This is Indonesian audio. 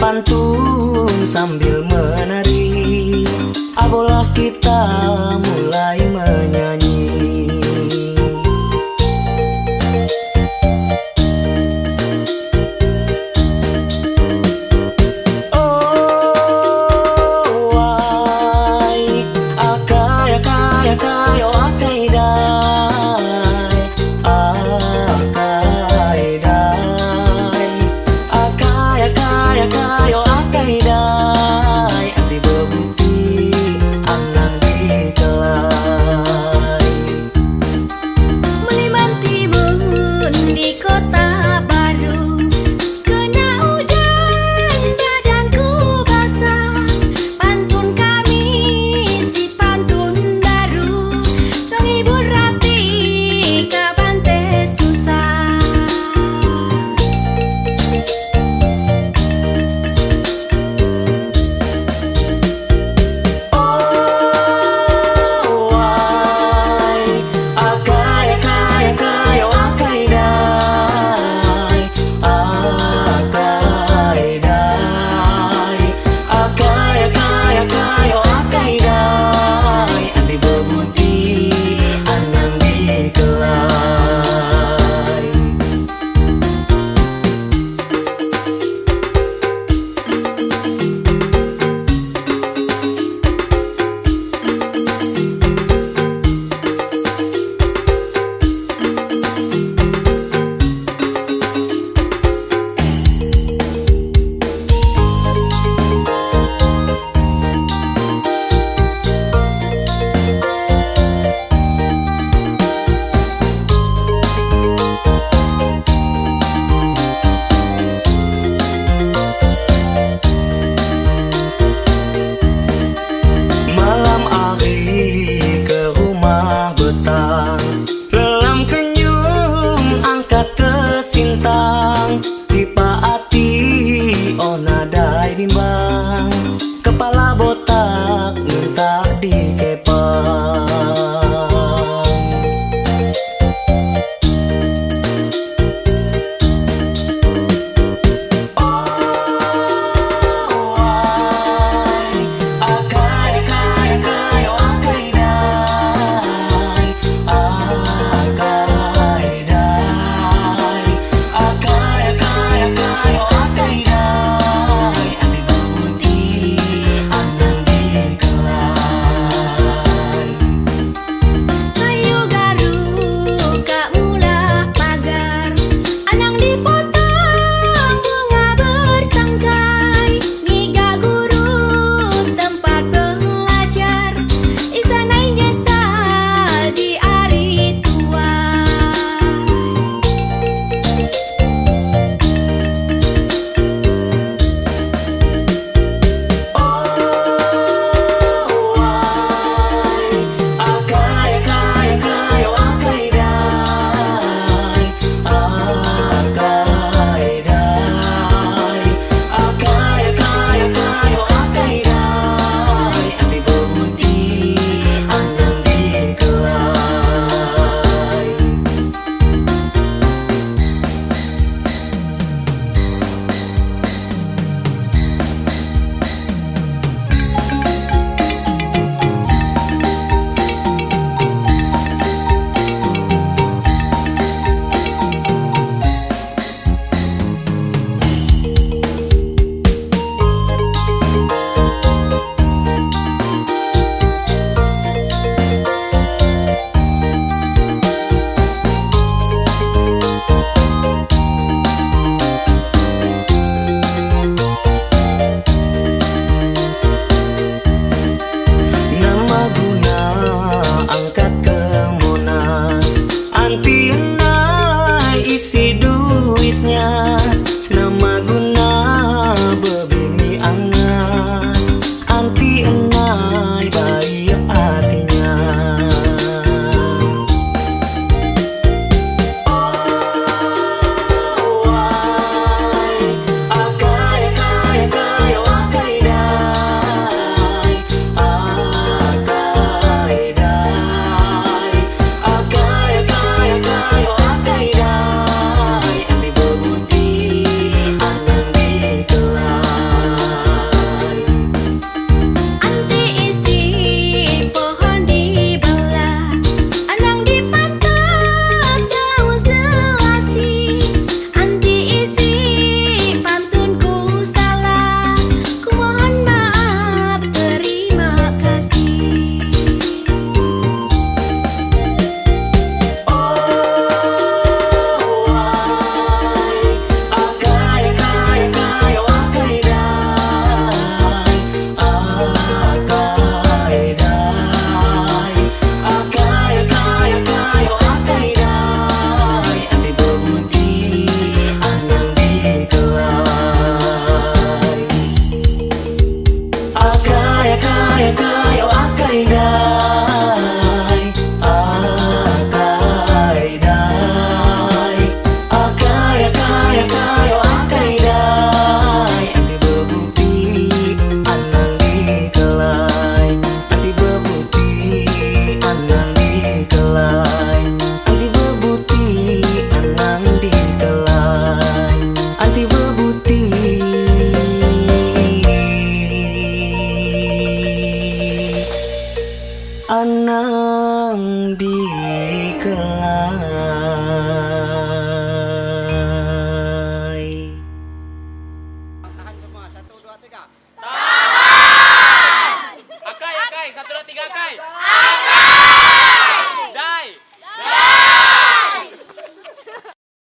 pantun sambil menari. Abolah kita mulai menyanyi